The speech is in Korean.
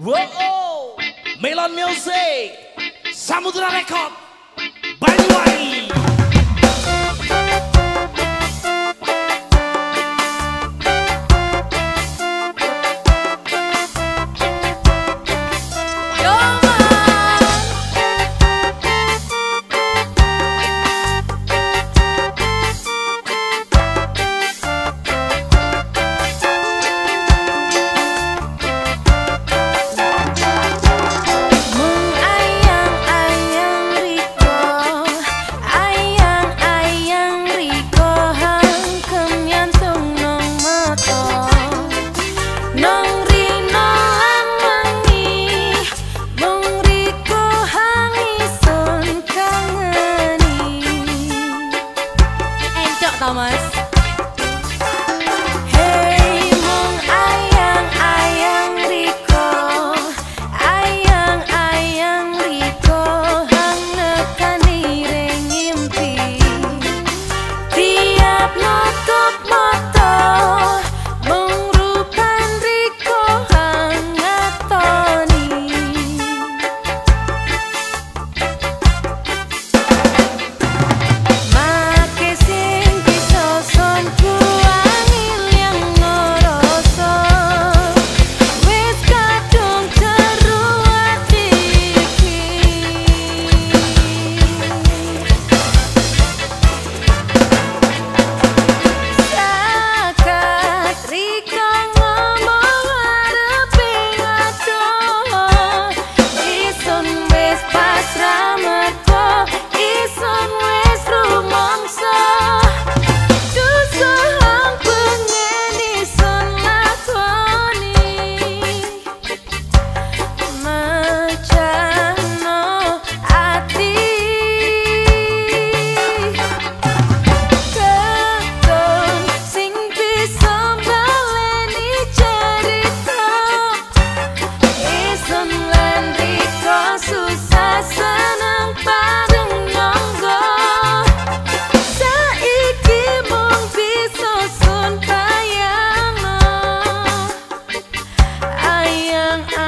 Wow, Melon Music, Samudra Record, ang